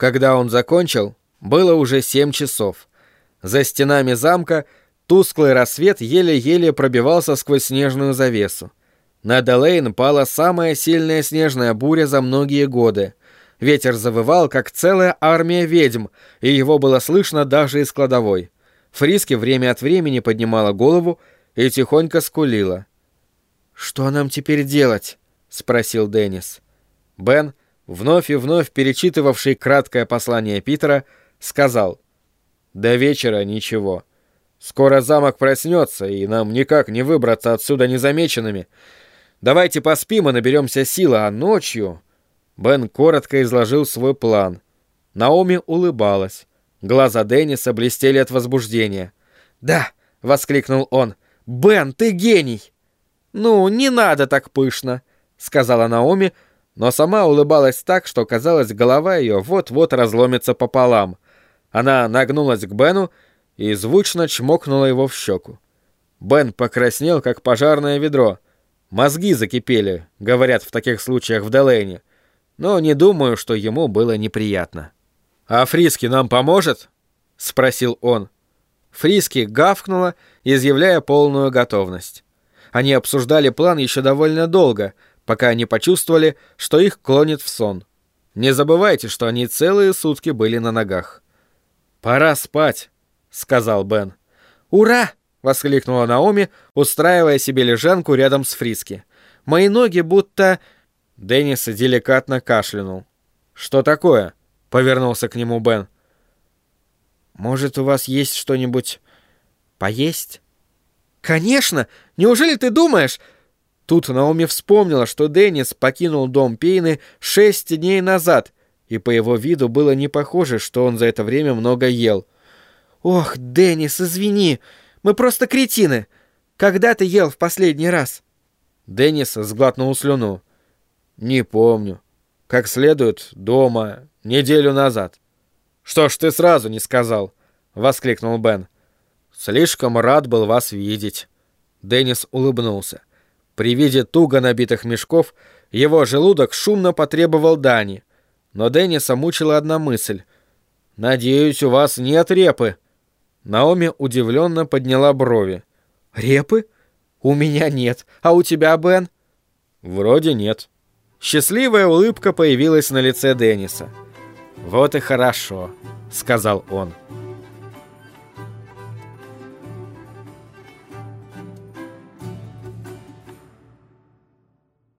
Когда он закончил, было уже семь часов. За стенами замка тусклый рассвет еле-еле пробивался сквозь снежную завесу. На Делейн пала самая сильная снежная буря за многие годы. Ветер завывал, как целая армия ведьм, и его было слышно даже из кладовой. Фриски время от времени поднимала голову и тихонько скулила. «Что нам теперь делать?» — спросил Деннис. Бен, вновь и вновь перечитывавший краткое послание Питера, сказал. «До вечера ничего. Скоро замок проснется, и нам никак не выбраться отсюда незамеченными. Давайте поспим и наберемся силы, а ночью...» Бен коротко изложил свой план. Наоми улыбалась. Глаза Денниса блестели от возбуждения. «Да!» — воскликнул он. «Бен, ты гений!» «Ну, не надо так пышно», — сказала Наоми, но сама улыбалась так, что казалось, голова ее вот-вот разломится пополам. Она нагнулась к Бену и звучно чмокнула его в щеку. Бен покраснел, как пожарное ведро. Мозги закипели, говорят в таких случаях в Делейне. Но не думаю, что ему было неприятно. «А Фриски нам поможет?» — спросил он. Фриски гавкнула, изъявляя полную готовность. Они обсуждали план еще довольно долго, пока они почувствовали, что их клонит в сон. Не забывайте, что они целые сутки были на ногах. «Пора спать», — сказал Бен. «Ура!» — воскликнула Наоми, устраивая себе лежанку рядом с Фриски. «Мои ноги будто...» Деннис деликатно кашлянул. «Что такое?» — повернулся к нему Бен. «Может, у вас есть что-нибудь поесть?» «Конечно! Неужели ты думаешь...» Тут Наоми вспомнила, что Деннис покинул дом Пейны шесть дней назад, и по его виду было не похоже, что он за это время много ел. «Ох, Деннис, извини, мы просто кретины. Когда ты ел в последний раз?» Деннис сглотнул слюну. «Не помню. Как следует, дома, неделю назад». «Что ж ты сразу не сказал?» — воскликнул Бен. «Слишком рад был вас видеть». Деннис улыбнулся. При виде туго набитых мешков его желудок шумно потребовал дани. Но Денниса мучила одна мысль. «Надеюсь, у вас нет репы?» Наоми удивленно подняла брови. «Репы? У меня нет. А у тебя, Бен?» «Вроде нет». Счастливая улыбка появилась на лице Денниса. «Вот и хорошо», — сказал он.